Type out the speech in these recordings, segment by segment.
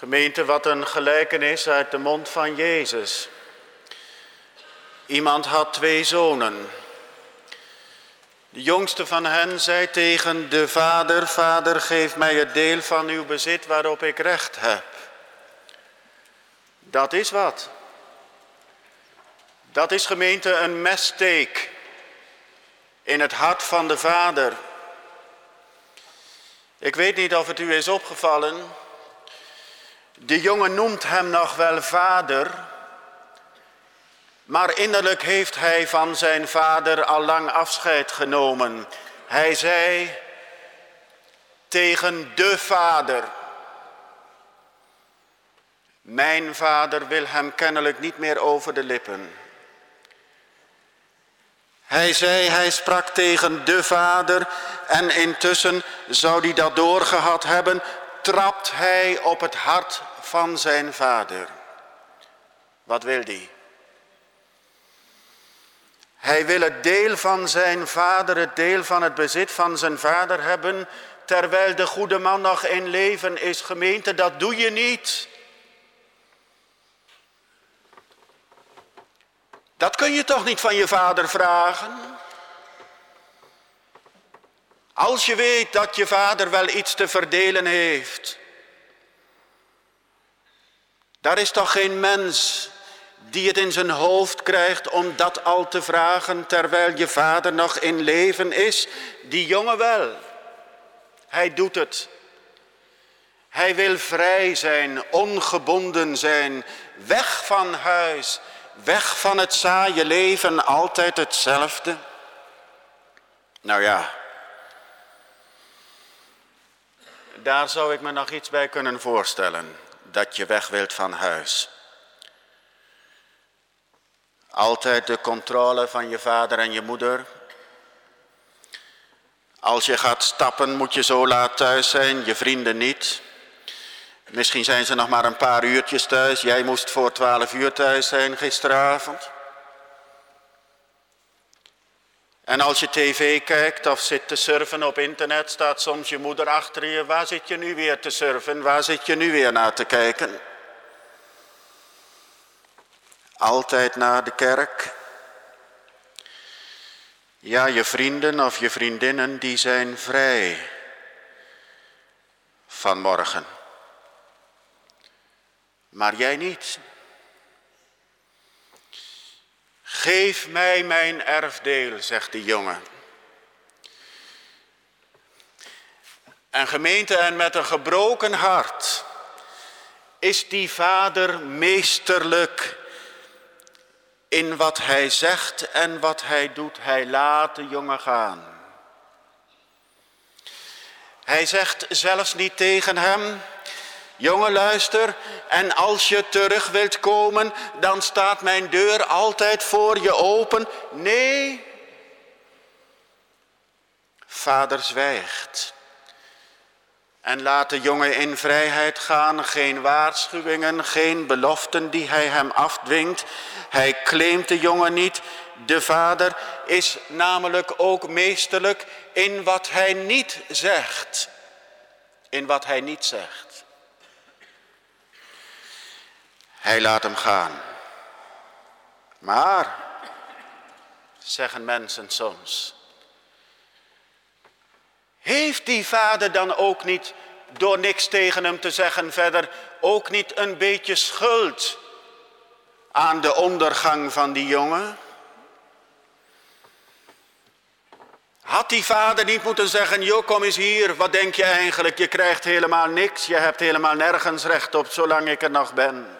Gemeente, wat een gelijkenis uit de mond van Jezus. Iemand had twee zonen. De jongste van hen zei tegen de vader, vader geef mij het deel van uw bezit waarop ik recht heb. Dat is wat. Dat is gemeente een messteek in het hart van de vader. Ik weet niet of het u is opgevallen. De jongen noemt hem nog wel vader, maar innerlijk heeft hij van zijn vader al lang afscheid genomen. Hij zei tegen de vader, mijn vader wil hem kennelijk niet meer over de lippen. Hij zei, hij sprak tegen de vader en intussen zou hij dat doorgehad hebben, trapt hij op het hart van zijn vader. Wat wil hij? Hij wil het deel van zijn vader, het deel van het bezit van zijn vader hebben, terwijl de goede man nog in leven is. Gemeente, dat doe je niet. Dat kun je toch niet van je vader vragen? Als je weet dat je vader wel iets te verdelen heeft. Daar is toch geen mens die het in zijn hoofd krijgt om dat al te vragen terwijl je vader nog in leven is. Die jongen wel. Hij doet het. Hij wil vrij zijn, ongebonden zijn, weg van huis, weg van het saaie leven, altijd hetzelfde. Nou ja, daar zou ik me nog iets bij kunnen voorstellen, dat je weg wilt van huis. Altijd de controle van je vader en je moeder. Als je gaat stappen moet je zo laat thuis zijn, je vrienden niet. Misschien zijn ze nog maar een paar uurtjes thuis. Jij moest voor twaalf uur thuis zijn gisteravond. En als je tv kijkt of zit te surfen op internet, staat soms je moeder achter je. Waar zit je nu weer te surfen? Waar zit je nu weer naar te kijken? Altijd naar de kerk. Ja, je vrienden of je vriendinnen, die zijn vrij vanmorgen. Maar jij niet. Geef mij mijn erfdeel, zegt de jongen. En gemeente, en met een gebroken hart is die vader meesterlijk in wat hij zegt en wat hij doet. Hij laat de jongen gaan. Hij zegt zelfs niet tegen hem, jongen luister, en als je terug wilt komen, dan staat mijn deur altijd voor je open. Nee, vader zwijgt. En laat de jongen in vrijheid gaan, geen waarschuwingen, geen beloften die hij hem afdwingt. Hij claimt de jongen niet. De vader is namelijk ook meesterlijk in wat hij niet zegt. In wat hij niet zegt. Hij laat hem gaan. Maar, zeggen mensen soms, heeft die vader dan ook niet, door niks tegen hem te zeggen verder, ook niet een beetje schuld aan de ondergang van die jongen? Had die vader niet moeten zeggen, joh kom eens hier, wat denk je eigenlijk? Je krijgt helemaal niks, je hebt helemaal nergens recht op zolang ik er nog ben.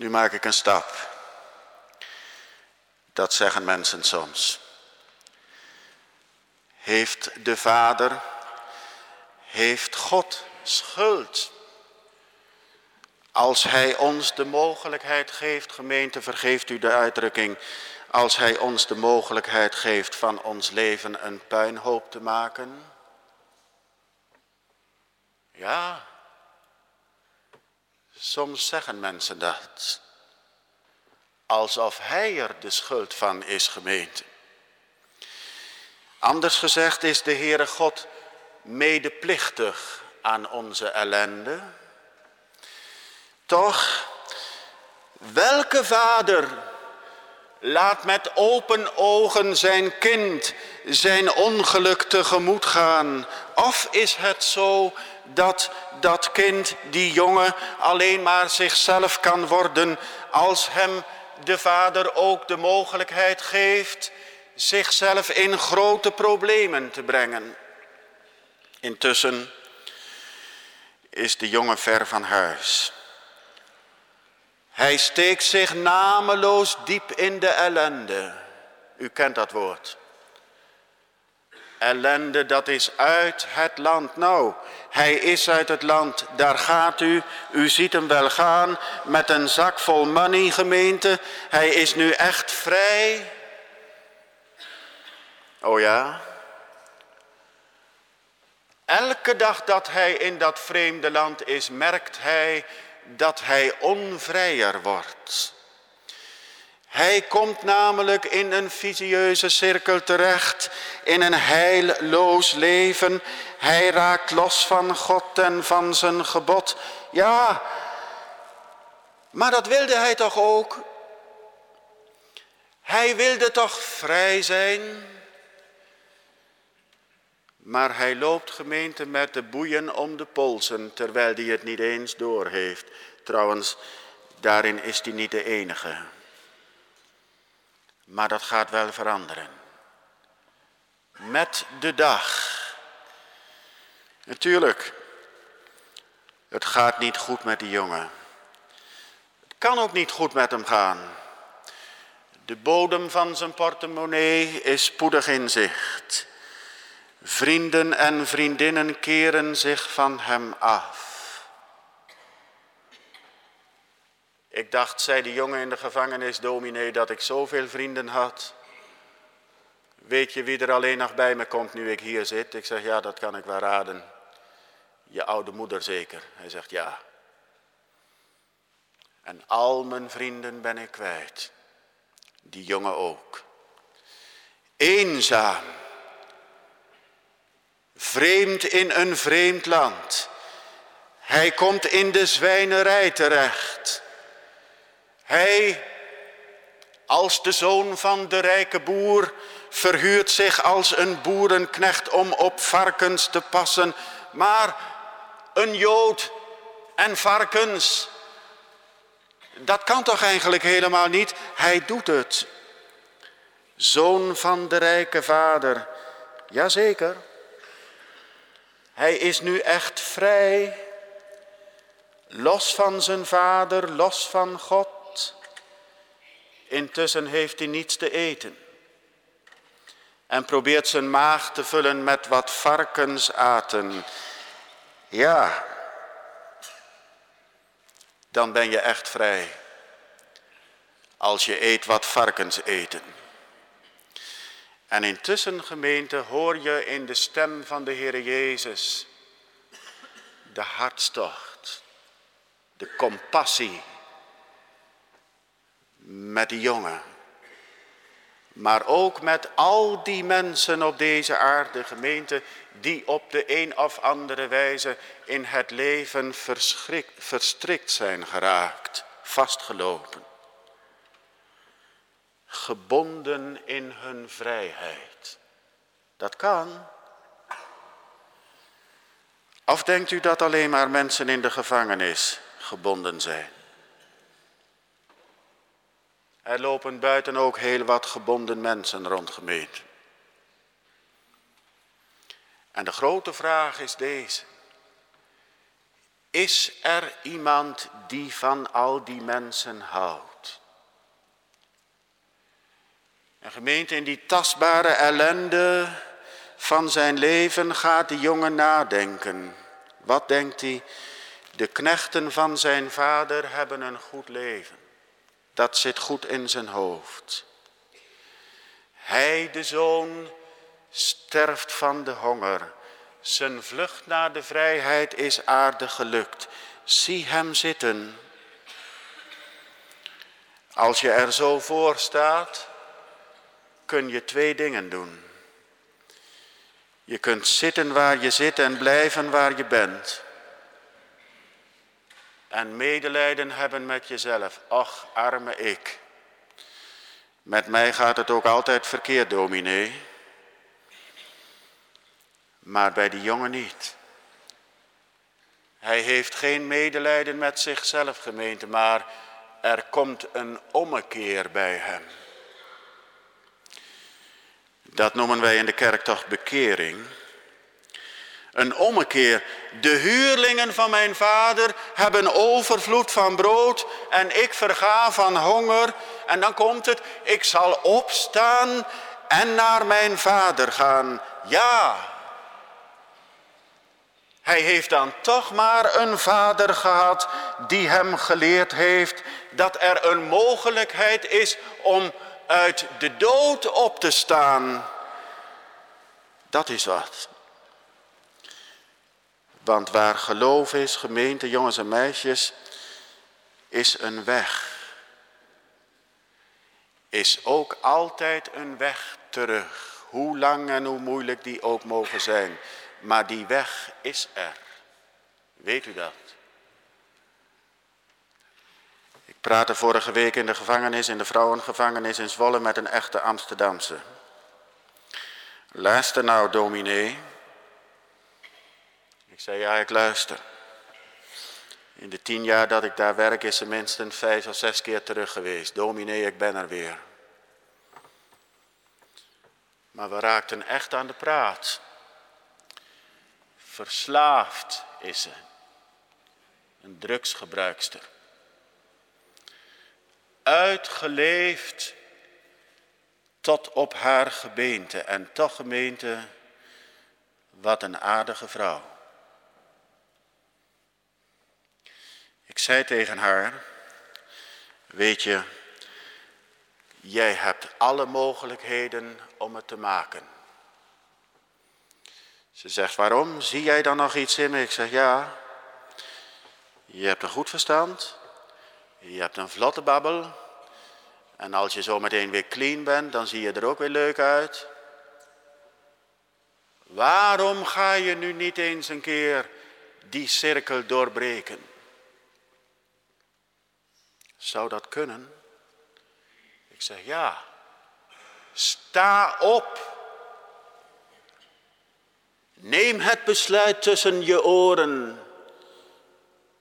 Nu maak ik een stap. Dat zeggen mensen soms. Heeft de Vader, heeft God schuld? Als Hij ons de mogelijkheid geeft, gemeente, vergeeft u de uitdrukking, als Hij ons de mogelijkheid geeft van ons leven een puinhoop te maken? Ja, soms zeggen mensen dat. Alsof Hij er de schuld van is, gemeente. Anders gezegd is de Heere God medeplichtig aan onze ellende. Toch, welke vader laat met open ogen zijn kind zijn ongeluk tegemoet gaan? Of is het zo dat dat kind, die jongen, alleen maar zichzelf kan worden als hem de vader ook de mogelijkheid geeft zichzelf in grote problemen te brengen? Intussen is de jongen ver van huis. Hij steekt zich nameloos diep in de ellende. U kent dat woord. Ellende, dat is uit het land. Nou, hij is uit het land, daar gaat u. U ziet hem wel gaan met een zak vol money, gemeente. Hij is nu echt vrij. Oh ja? Elke dag dat hij in dat vreemde land is, merkt hij dat hij onvrijer wordt. Hij komt namelijk in een visieuze cirkel terecht, in een heilloos leven. Hij raakt los van God en van zijn gebod. Ja, maar dat wilde hij toch ook? Hij wilde toch vrij zijn? Maar hij loopt gemeente met de boeien om de polsen, terwijl hij het niet eens doorheeft. Trouwens, daarin is hij niet de enige. Maar dat gaat wel veranderen. Met de dag. Natuurlijk, het gaat niet goed met die jongen. Het kan ook niet goed met hem gaan. De bodem van zijn portemonnee is spoedig in zicht. Vrienden en vriendinnen keren zich van hem af. Ik dacht, zei de jongen in de gevangenis, dominee, dat ik zoveel vrienden had. Weet je wie er alleen nog bij me komt nu ik hier zit? Ik zeg, ja, dat kan ik wel raden. Je oude moeder zeker. Hij zegt, ja. En al mijn vrienden ben ik kwijt. Die jongen ook. Eenzaam. Vreemd in een vreemd land. Hij komt in de zwijnerij terecht. Hij, als de zoon van de rijke boer, verhuurt zich als een boerenknecht om op varkens te passen. Maar een jood en varkens, dat kan toch eigenlijk helemaal niet? Hij doet het. Zoon van de rijke vader, jazeker. Hij is nu echt vrij, los van zijn vader, los van God. Intussen heeft hij niets te eten. En probeert zijn maag te vullen met wat varkens aten. Ja, dan ben je echt vrij. Als je eet wat varkens eten. En intussen, gemeente, hoor je in de stem van de Heer Jezus de hartstocht, de compassie met die jongen. Maar ook met al die mensen op deze aarde, gemeente, die op de een of andere wijze in het leven verstrikt zijn geraakt, vastgelopen. Gebonden in hun vrijheid. Dat kan. Of denkt u dat alleen maar mensen in de gevangenis gebonden zijn? Er lopen buiten ook heel wat gebonden mensen rond gemeente. En de grote vraag is deze. Is er iemand die van al die mensen houdt? En gemeente, in die tastbare ellende van zijn leven gaat de jongen nadenken. Wat denkt hij? De knechten van zijn vader hebben een goed leven. Dat zit goed in zijn hoofd. Hij, de zoon, sterft van de honger. Zijn vlucht naar de vrijheid is aardig gelukt. Zie hem zitten. Als je er zo voor staat, kun je twee dingen doen. Je kunt zitten waar je zit en blijven waar je bent. En medelijden hebben met jezelf. Ach, arme ik. Met mij gaat het ook altijd verkeerd, dominee. Maar bij die jongen niet. Hij heeft geen medelijden met zichzelf, gemeente, maar er komt een ommekeer bij hem. Dat noemen wij in de kerk toch bekering. Een ommekeer. De huurlingen van mijn vader hebben overvloed van brood en ik verga van honger. En dan komt het, ik zal opstaan en naar mijn vader gaan. Ja, hij heeft dan toch maar een vader gehad die hem geleerd heeft dat er een mogelijkheid is om uit de dood op te staan. Dat is wat. Want waar geloof is, gemeente, jongens en meisjes, is een weg. Is ook altijd een weg terug. Hoe lang en hoe moeilijk die ook mogen zijn. Maar die weg is er. Weet u dat? Ik praatte vorige week in de gevangenis, in de vrouwengevangenis in Zwolle met een echte Amsterdamse. Luister nou, dominee. Ik zei, ja, ik luister. In de tien jaar dat ik daar werk is ze minstens vijf of zes keer terug geweest. Dominee, ik ben er weer. Maar we raakten echt aan de praat. Verslaafd is ze. Een drugsgebruikster. Uitgeleefd tot op haar gebeente. En toch gemeente, wat een aardige vrouw. Zei tegen haar, weet je, jij hebt alle mogelijkheden om het te maken. Ze zegt, waarom? Zie jij dan nog iets in me? Ik zeg, ja. Je hebt een goed verstand. Je hebt een vlotte babbel. En als je zo meteen weer clean bent, dan zie je er ook weer leuk uit. Waarom ga je nu niet eens een keer die cirkel doorbreken? Zou dat kunnen? Ik zeg ja. Sta op. Neem het besluit tussen je oren.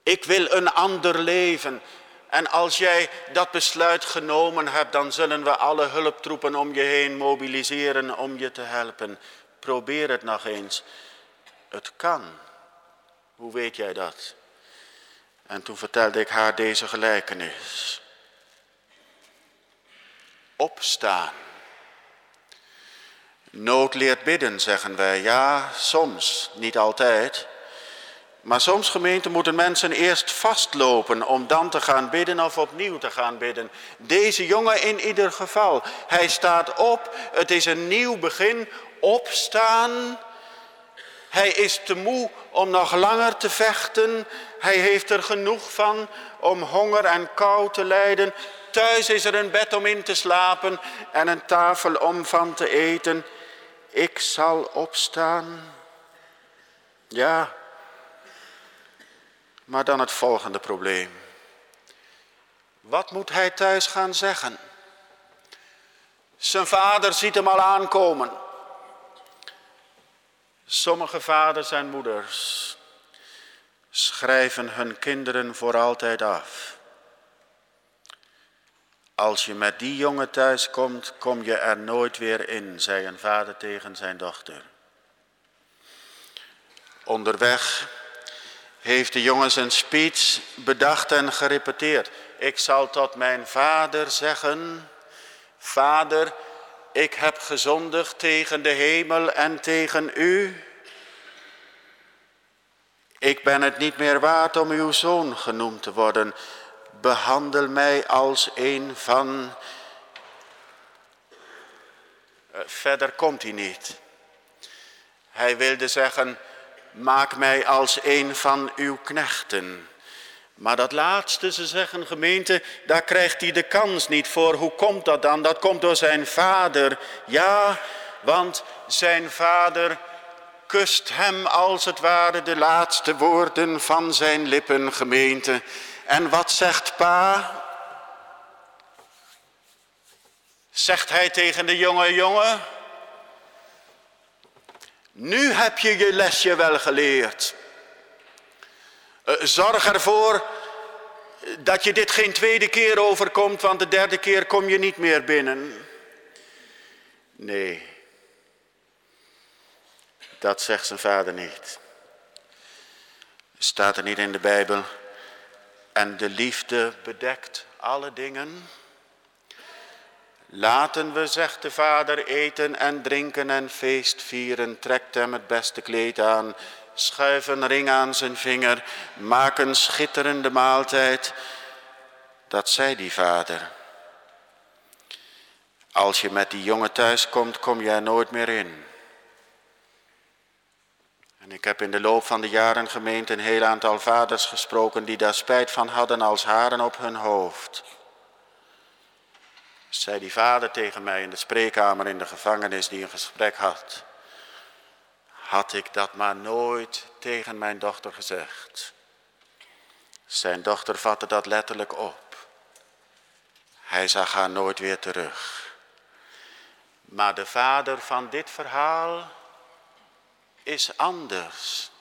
Ik wil een ander leven. En als jij dat besluit genomen hebt, dan zullen we alle hulptroepen om je heen mobiliseren om je te helpen. Probeer het nog eens. Het kan. Hoe weet jij dat? En toen vertelde ik haar deze gelijkenis. Opstaan. Nood leert bidden, zeggen wij. Ja, soms, niet altijd. Maar soms, gemeente, moeten mensen eerst vastlopen om dan te gaan bidden of opnieuw te gaan bidden. Deze jongen in ieder geval. Hij staat op, het is een nieuw begin. Opstaan. Hij is te moe om nog langer te vechten. Hij heeft er genoeg van om honger en kou te lijden. Thuis is er een bed om in te slapen en een tafel om van te eten. Ik zal opstaan. Ja, maar dan het volgende probleem. Wat moet hij thuis gaan zeggen? Zijn vader ziet hem al aankomen. Sommige vaders en moeders schrijven hun kinderen voor altijd af. Als je met die jongen thuis komt, kom je er nooit weer in, zei een vader tegen zijn dochter. Onderweg heeft de jongen zijn speech bedacht en gerepeteerd. Ik zal tot mijn vader zeggen, vader, ik heb gezondigd tegen de hemel en tegen u. Ik ben het niet meer waard om uw zoon genoemd te worden. Behandel mij als een van. Eh, verder komt hij niet. Hij wilde zeggen, maak mij als een van uw knechten. Maar dat laatste, ze zeggen gemeente, daar krijgt hij de kans niet voor. Hoe komt dat dan? Dat komt door zijn vader. Ja, want zijn vader kust hem als het ware de laatste woorden van zijn lippen, gemeente. En wat zegt pa? Zegt hij tegen de jonge jongen, nu heb je je lesje wel geleerd. Eh, zorg ervoor dat je dit geen tweede keer overkomt, want de derde keer kom je niet meer binnen. Nee, dat zegt zijn vader niet. Staat er niet in de Bijbel. En de liefde bedekt alle dingen. Laten we, zegt de vader, eten en drinken en feest vieren. Trekt hem het beste kleed aan. Schuif een ring aan zijn vinger. Maak een schitterende maaltijd. Dat zei die vader. Als je met die jongen thuis komt, kom er nooit meer in. En ik heb in de loop van de jaren gemeend een heel aantal vaders gesproken die daar spijt van hadden als haren op hun hoofd. Zei die vader tegen mij in de spreekkamer in de gevangenis die een gesprek had. Had ik dat maar nooit tegen mijn dochter gezegd. Zijn dochter vatte dat letterlijk op. Hij zag haar nooit weer terug. Maar de vader van dit verhaal is anders.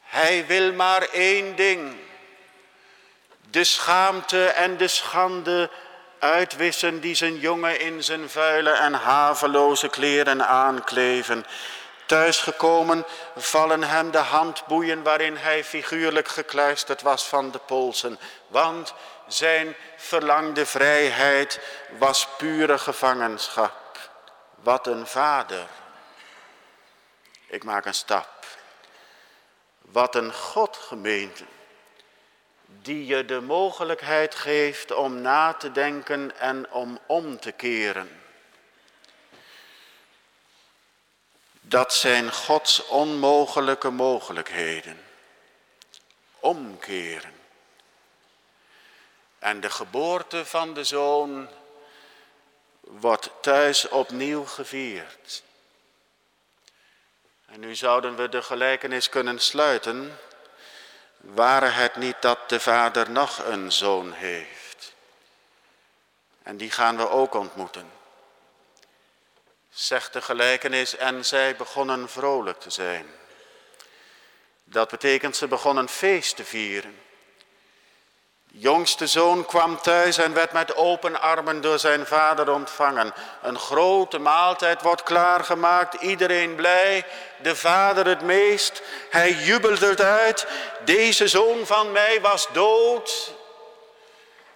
Hij wil maar één ding. De schaamte en de schande uitwissen die zijn jongen in zijn vuile en haveloze kleren aankleven. Thuisgekomen vallen hem de handboeien waarin hij figuurlijk gekluisterd was van de polsen. Want zijn verlangde vrijheid was pure gevangenschap. Wat een vader. Ik maak een stap. Wat een God gemeente. Die je de mogelijkheid geeft om na te denken en om om te keren. Dat zijn Gods onmogelijke mogelijkheden. Omkeren. En de geboorte van de zoon wordt thuis opnieuw gevierd. En nu zouden we de gelijkenis kunnen sluiten, ware het niet dat de vader nog een zoon heeft. En die gaan we ook ontmoeten. Zegt de gelijkenis en zij begonnen vrolijk te zijn. Dat betekent ze begonnen feest te vieren jongste zoon kwam thuis en werd met open armen door zijn vader ontvangen. Een grote maaltijd wordt klaargemaakt, iedereen blij, de vader het meest. Hij jubelde het uit, deze zoon van mij was dood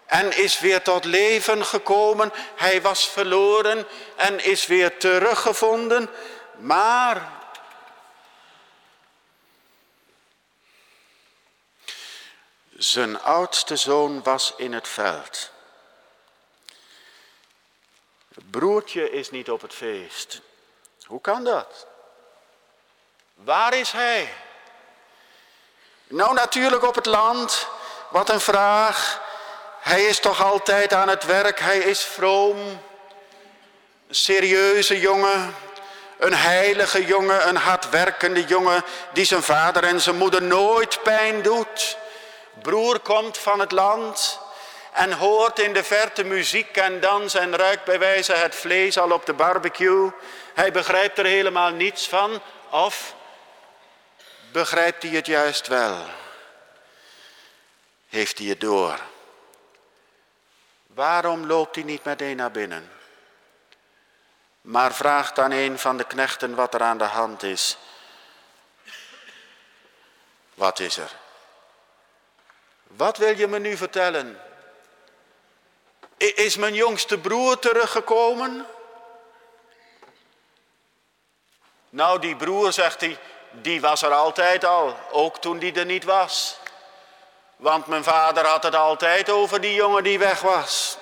en is weer tot leven gekomen. Hij was verloren en is weer teruggevonden, maar Zijn oudste zoon was in het veld. Broertje is niet op het feest. Hoe kan dat? Waar is hij? Nou, natuurlijk op het land. Wat een vraag. Hij is toch altijd aan het werk. Hij is vroom. Een serieuze jongen. Een heilige jongen. Een hardwerkende jongen. Die zijn vader en zijn moeder nooit pijn doet. Broer komt van het land en hoort in de verte muziek en dans en ruikt bij wijze het vlees al op de barbecue. Hij begrijpt er helemaal niets van of begrijpt hij het juist wel? Heeft hij het door? Waarom loopt hij niet meteen naar binnen? Maar vraagt aan een van de knechten wat er aan de hand is. Wat is er? Wat wil je me nu vertellen? Is mijn jongste broer teruggekomen? Nou, die broer, zegt hij, die was er altijd al, ook toen die er niet was. Want mijn vader had het altijd over die jongen die weg was.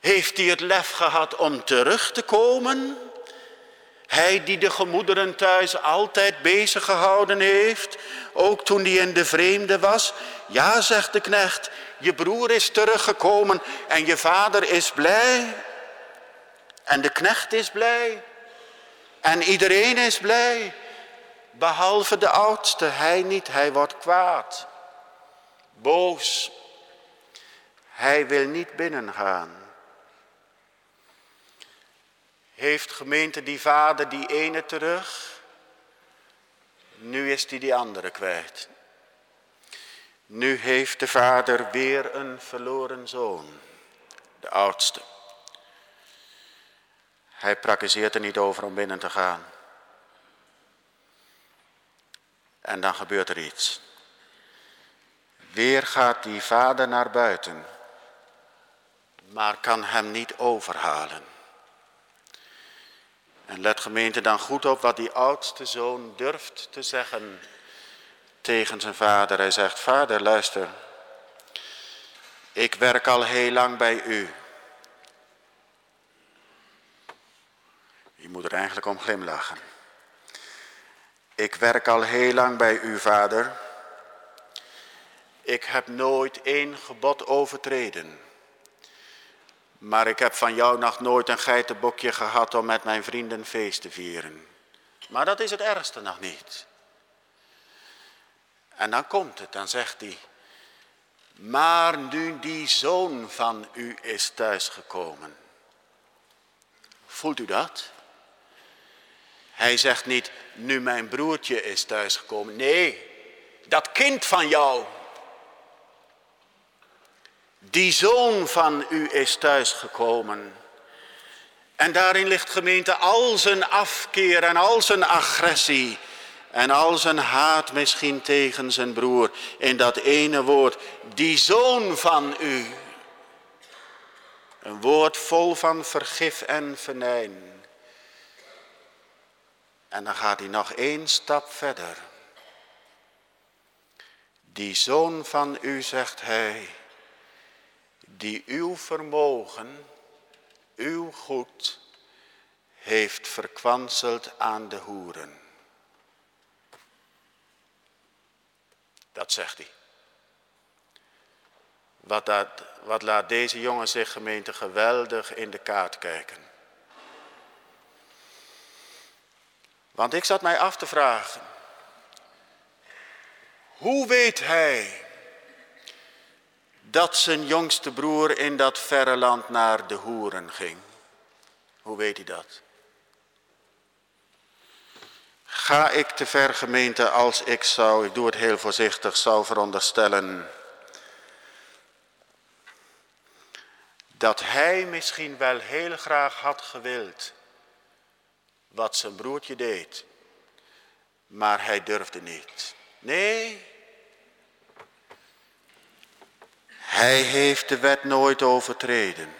Heeft hij het lef gehad om terug te komen? Hij die de gemoederen thuis altijd bezig gehouden heeft, ook toen hij in de vreemde was. Ja, zegt de knecht, je broer is teruggekomen en je vader is blij. En de knecht is blij. En iedereen is blij, behalve de oudste, hij niet, hij wordt kwaad, boos. Hij wil niet binnengaan. Heeft gemeente die vader die ene terug? Nu is hij die andere kwijt. Nu heeft de vader weer een verloren zoon, de oudste. Hij praktiseert er niet over om binnen te gaan. En dan gebeurt er iets. Weer gaat die vader naar buiten, maar kan hem niet overhalen. En let gemeente dan goed op wat die oudste zoon durft te zeggen tegen zijn vader. Hij zegt, vader luister, ik werk al heel lang bij u. Je moet er eigenlijk om glimlachen. Ik werk al heel lang bij u, vader. Ik heb nooit één gebod overtreden. Maar ik heb van jou nog nooit een geitenbokje gehad om met mijn vrienden feest te vieren. Maar dat is het ergste nog niet. En dan komt het, dan zegt hij, maar nu die zoon van u is thuisgekomen. Voelt u dat? Hij zegt niet, nu mijn broertje is thuisgekomen. Nee, dat kind van jou. Die zoon van u is thuisgekomen. En daarin ligt gemeente al zijn afkeer en al zijn agressie. En al zijn haat misschien tegen zijn broer. In dat ene woord, die zoon van u. Een woord vol van vergif en venijn. En dan gaat hij nog één stap verder. Die zoon van u, zegt hij, die uw vermogen, uw goed, heeft verkwanseld aan de hoeren. Dat zegt hij. Wat, dat, wat laat deze jongen zich gemeente geweldig in de kaart kijken. Want ik zat mij af te vragen, hoe weet hij dat zijn jongste broer in dat verre land naar de hoeren ging? Hoe weet hij dat? Ga ik te ver gemeente als ik zou, ik doe het heel voorzichtig, zou veronderstellen dat hij misschien wel heel graag had gewild wat zijn broertje deed. Maar hij durfde niet. Nee. Hij heeft de wet nooit overtreden.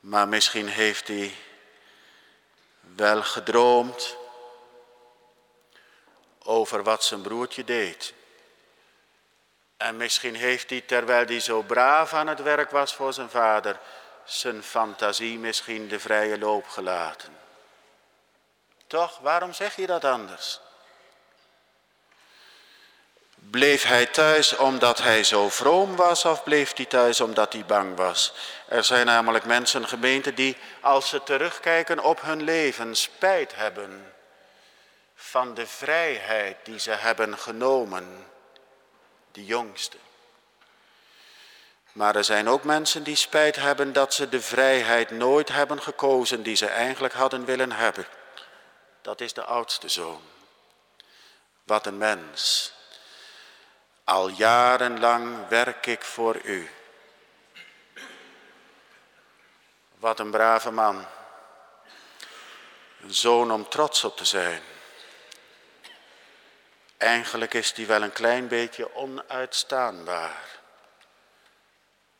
Maar misschien heeft hij wel gedroomd over wat zijn broertje deed. En misschien heeft hij, terwijl hij zo braaf aan het werk was voor zijn vader, zijn fantasie misschien de vrije loop gelaten. Toch, waarom zeg je dat anders? Bleef hij thuis omdat hij zo vroom was of bleef hij thuis omdat hij bang was? Er zijn namelijk mensen, gemeenten, die als ze terugkijken op hun leven spijt hebben van de vrijheid die ze hebben genomen, de jongste. Maar er zijn ook mensen die spijt hebben dat ze de vrijheid nooit hebben gekozen die ze eigenlijk hadden willen hebben. Dat is de oudste zoon. Wat een mens. Al jarenlang werk ik voor u. Wat een brave man. Een zoon om trots op te zijn. Eigenlijk is die wel een klein beetje onuitstaanbaar.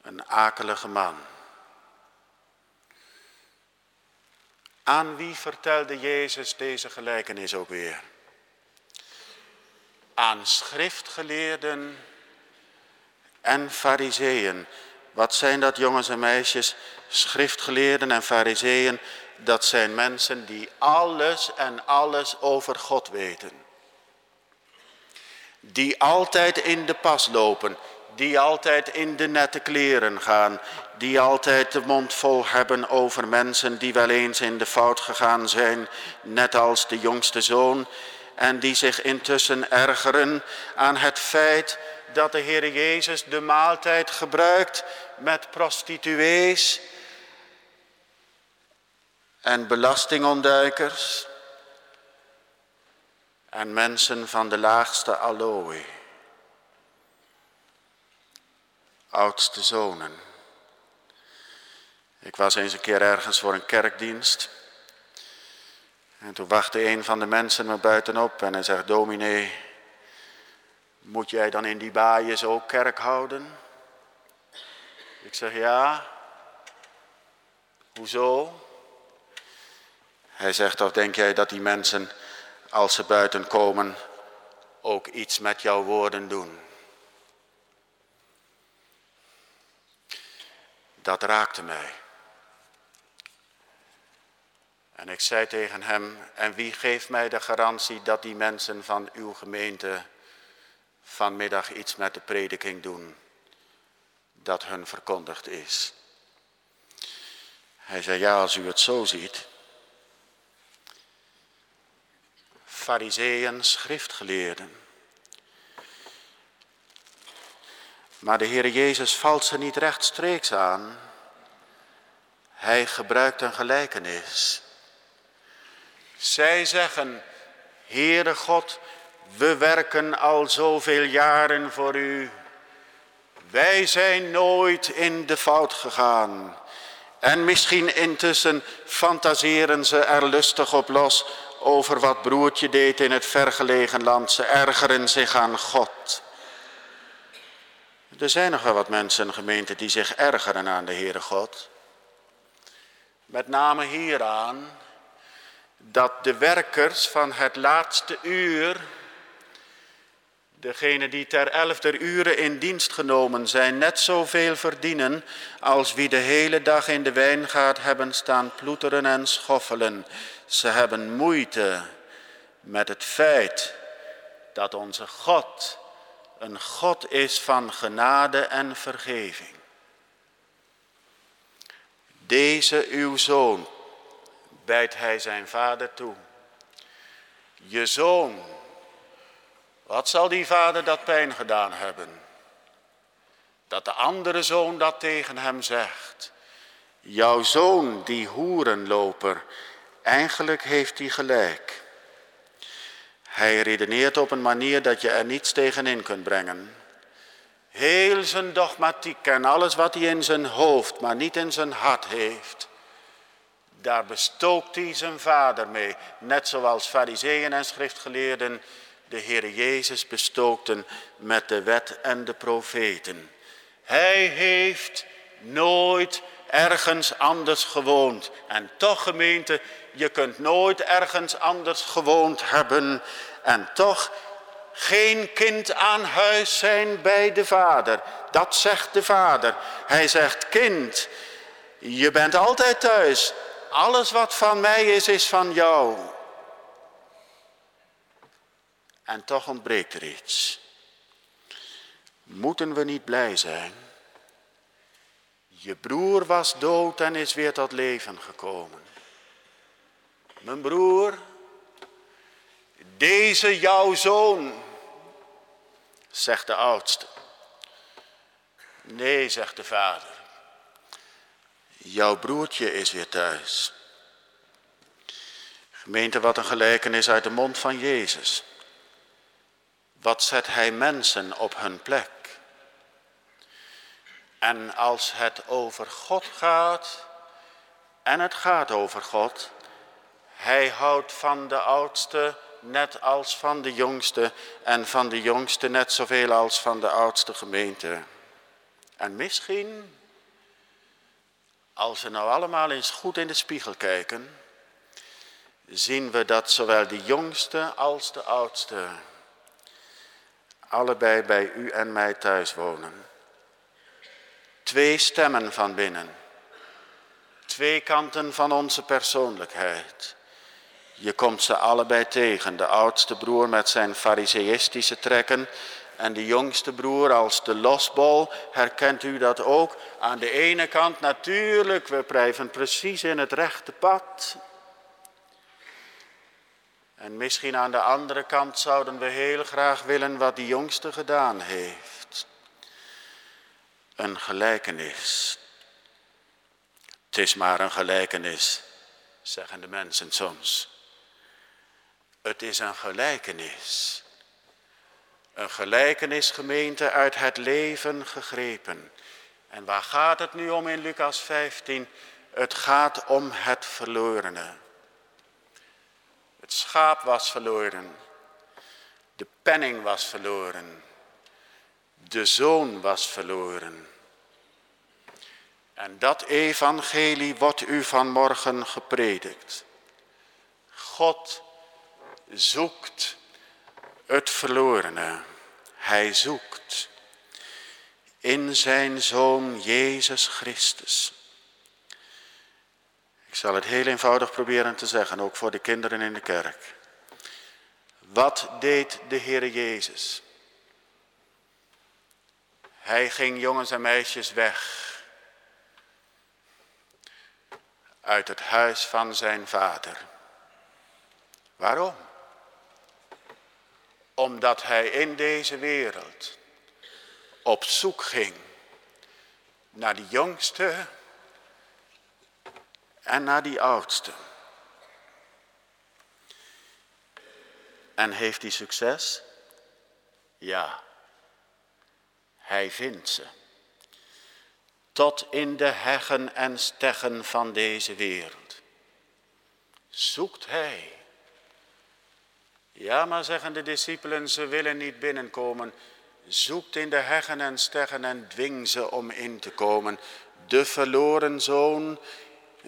Een akelige man. Aan wie vertelde Jezus deze gelijkenis ook weer? Aan schriftgeleerden en fariseeën. Wat zijn dat jongens en meisjes? Schriftgeleerden en fariseeën, dat zijn mensen die alles en alles over God weten. Die altijd in de pas lopen, die altijd in de nette kleren gaan, die altijd de mond vol hebben over mensen die wel eens in de fout gegaan zijn, net als de jongste zoon, en die zich intussen ergeren aan het feit dat de Heer Jezus de maaltijd gebruikt met prostituees en belastingontduikers en mensen van de laagste allooi. Oudste zonen. Ik was eens een keer ergens voor een kerkdienst. En toen wachtte een van de mensen me buitenop en hij zegt, dominee, moet jij dan in die baaien ook kerk houden? Ik zeg, ja. Hoezo? Hij zegt, of denk jij dat die mensen, als ze buiten komen, ook iets met jouw woorden doen? Dat raakte mij. En ik zei tegen hem, en wie geeft mij de garantie dat die mensen van uw gemeente vanmiddag iets met de prediking doen dat hun verkondigd is? Hij zei, ja, als u het zo ziet. Fariseeën, schriftgeleerden. Maar de Heer Jezus valt ze niet rechtstreeks aan. Hij gebruikt een gelijkenis. Zij zeggen, Heere God, we werken al zoveel jaren voor u. Wij zijn nooit in de fout gegaan. En misschien intussen fantaseren ze er lustig op los over wat broertje deed in het vergelegen land. Ze ergeren zich aan God. Er zijn nog wel wat mensen, gemeente, die zich ergeren aan de Heere God. Met name hieraan dat de werkers van het laatste uur, degene die ter elfde uren in dienst genomen zijn, net zoveel verdienen als wie de hele dag in de wijngaard hebben staan ploeteren en schoffelen. Ze hebben moeite met het feit dat onze God een God is van genade en vergeving. Deze uw zoon bijt hij zijn vader toe. Je zoon, wat zal die vader dat pijn gedaan hebben? Dat de andere zoon dat tegen hem zegt. Jouw zoon, die hoerenloper, eigenlijk heeft hij gelijk. Hij redeneert op een manier dat je er niets tegenin kunt brengen. Heel zijn dogmatiek en alles wat hij in zijn hoofd, maar niet in zijn hart heeft, daar bestookt hij zijn vader mee. Net zoals fariseeën en schriftgeleerden de Heer Jezus bestookten met de wet en de profeten. Hij heeft nooit ergens anders gewoond. En toch gemeente, je kunt nooit ergens anders gewoond hebben. En toch geen kind aan huis zijn bij de vader. Dat zegt de vader. Hij zegt, kind, je bent altijd thuis. Alles wat van mij is, is van jou. En toch ontbreekt er iets. Moeten we niet blij zijn? Je broer was dood en is weer tot leven gekomen. Mijn broer, deze jouw zoon, zegt de oudste. Nee, zegt de vader. Jouw broertje is weer thuis. Gemeente, wat een gelijkenis uit de mond van Jezus. Wat zet hij mensen op hun plek? En als het over God gaat, en het gaat over God, hij houdt van de oudste net als van de jongste en van de jongste net zoveel als van de oudste gemeente. En misschien als we nou allemaal eens goed in de spiegel kijken, zien we dat zowel de jongste als de oudste allebei bij u en mij thuis wonen. Twee stemmen van binnen. Twee kanten van onze persoonlijkheid. Je komt ze allebei tegen. De oudste broer met zijn fariseïstische trekken En de jongste broer als de losbol, herkent u dat ook? Aan de ene kant natuurlijk, we blijven precies in het rechte pad. En misschien aan de andere kant zouden we heel graag willen wat die jongste gedaan heeft. Een gelijkenis. Het is maar een gelijkenis, zeggen de mensen soms. Het is een gelijkenis. Een gelijkenis gemeente uit het leven gegrepen. En waar gaat het nu om in Lucas 15? Het gaat om het verlorene. Het schaap was verloren. De penning was verloren. De zoon was verloren. En dat evangelie wordt u vanmorgen gepredikt. God zoekt het verlorene. Hij zoekt in zijn Zoon Jezus Christus. Ik zal het heel eenvoudig proberen te zeggen, ook voor de kinderen in de kerk. Wat deed de Heer Jezus? Hij ging jongens en meisjes weg uit het huis van zijn vader. Waarom? Omdat hij in deze wereld op zoek ging naar die jongste en naar die oudste. En heeft hij succes? Ja, hij vindt ze. Tot in de heggen en steggen van deze wereld. Zoekt hij ja, maar zeggen de discipelen, ze willen niet binnenkomen. Zoekt in de heggen en steggen en dwing ze om in te komen. De verloren zoon,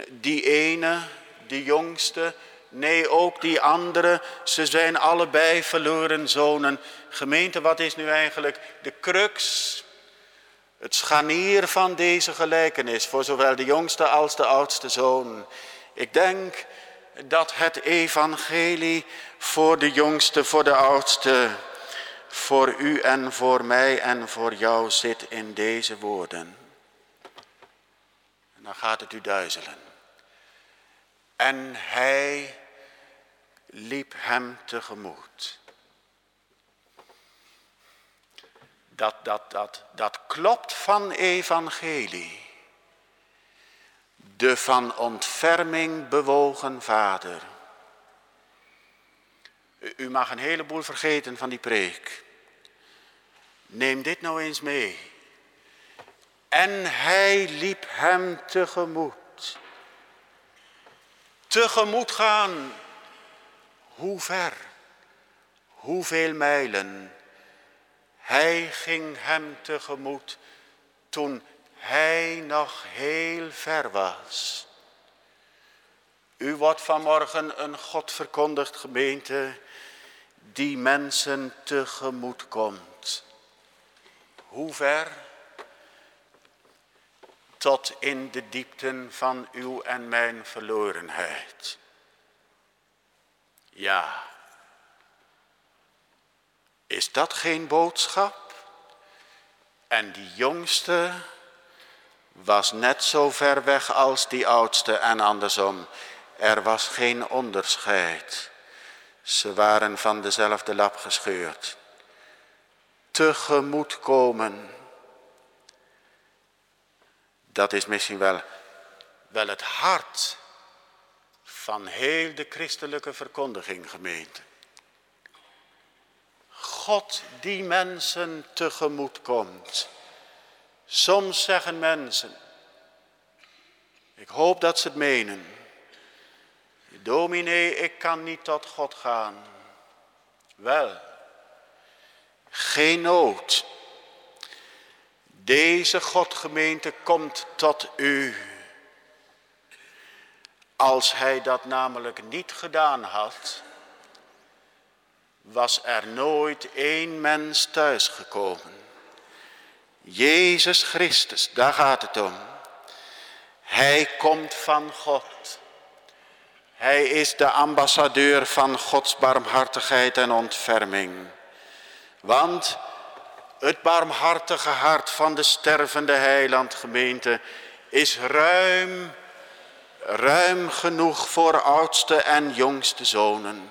die ene, die jongste, nee ook die andere, ze zijn allebei verloren zonen. Gemeente, wat is nu eigenlijk de crux, het scharnier van deze gelijkenis voor zowel de jongste als de oudste zoon? Ik denk dat het evangelie voor de jongste, voor de oudste, voor u en voor mij en voor jou zit in deze woorden. En dan gaat het u duizelen. En hij liep hem tegemoet. Dat, dat, dat, dat klopt van evangelie de van ontferming bewogen vader. U mag een heleboel vergeten van die preek. Neem dit nou eens mee. En hij liep hem tegemoet. Tegemoet gaan. Hoe ver? Hoeveel mijlen? Hij ging hem tegemoet toen hij nog heel ver was. U wordt vanmorgen een God verkondigd gemeente die mensen tegemoet komt. Hoe ver? Tot in de diepten van uw en mijn verlorenheid. Ja. Is dat geen boodschap? En die jongste was net zo ver weg als die oudste en andersom. Er was geen onderscheid. Ze waren van dezelfde lap gescheurd. Tegemoet komen. Dat is misschien wel, wel het hart van heel de christelijke verkondiging gemeente. God die mensen tegemoet komt. Soms zeggen mensen, ik hoop dat ze het menen. Dominee, ik kan niet tot God gaan. Wel, geen nood. Deze Godgemeente komt tot u. Als hij dat namelijk niet gedaan had, was er nooit één mens thuisgekomen. Jezus Christus, daar gaat het om. Hij komt van God. Hij is de ambassadeur van Gods barmhartigheid en ontferming. Want Het barmhartige hart van de stervende heilandgemeente is ruim, ruim genoeg voor oudste en jongste zonen.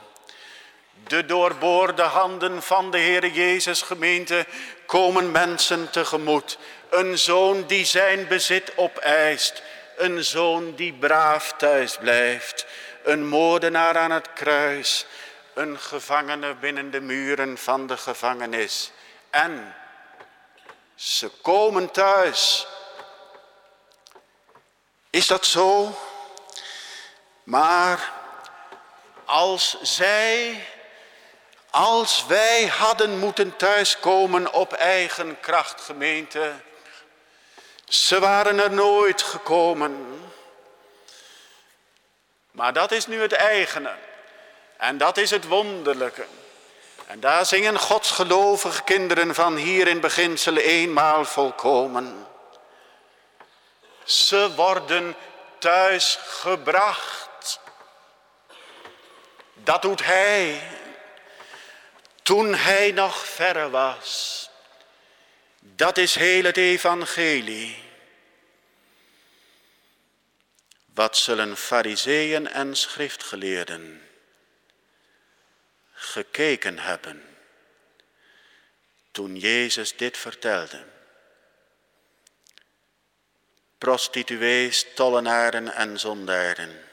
De doorboorde handen van de Heer Jezus gemeente komen mensen tegemoet. Een zoon die zijn bezit opeist. Een zoon die braaf thuis blijft. Een moordenaar aan het kruis. Een gevangene binnen de muren van de gevangenis. En ze komen thuis. Is dat zo? Maar als zij, als wij hadden moeten thuiskomen op eigen kracht, gemeente, ze waren er nooit gekomen. Maar dat is nu het eigene. En dat is het wonderlijke. En daar zingen godsgelovige kinderen van hier in beginsel eenmaal volkomen. Ze worden thuis gebracht. Dat doet hij toen hij nog verre was. Dat is heel het evangelie. Wat zullen fariseeën en schriftgeleerden gekeken hebben toen Jezus dit vertelde? Prostituees, tollenaren en zondaren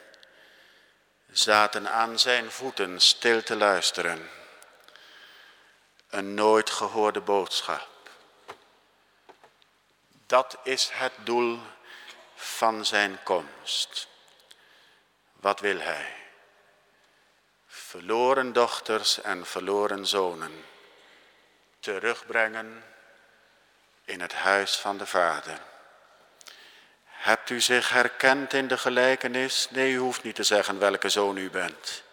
zaten aan zijn voeten stil te luisteren. Een nooit gehoorde boodschap. Dat is het doel van zijn komst. Wat wil hij? Verloren dochters en verloren zonen terugbrengen in het huis van de Vader. Hebt u zich herkend in de gelijkenis? Nee, u hoeft niet te zeggen welke zoon u bent.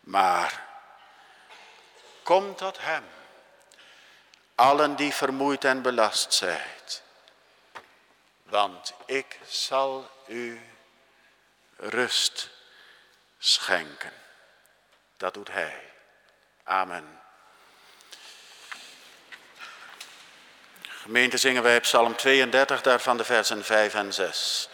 Maar kom tot hem, allen die vermoeid en belast zijn want ik zal u rust schenken. Dat doet Hij. Amen. Gemeente zingen wij Psalm 32, daarvan de versen 5 en 6.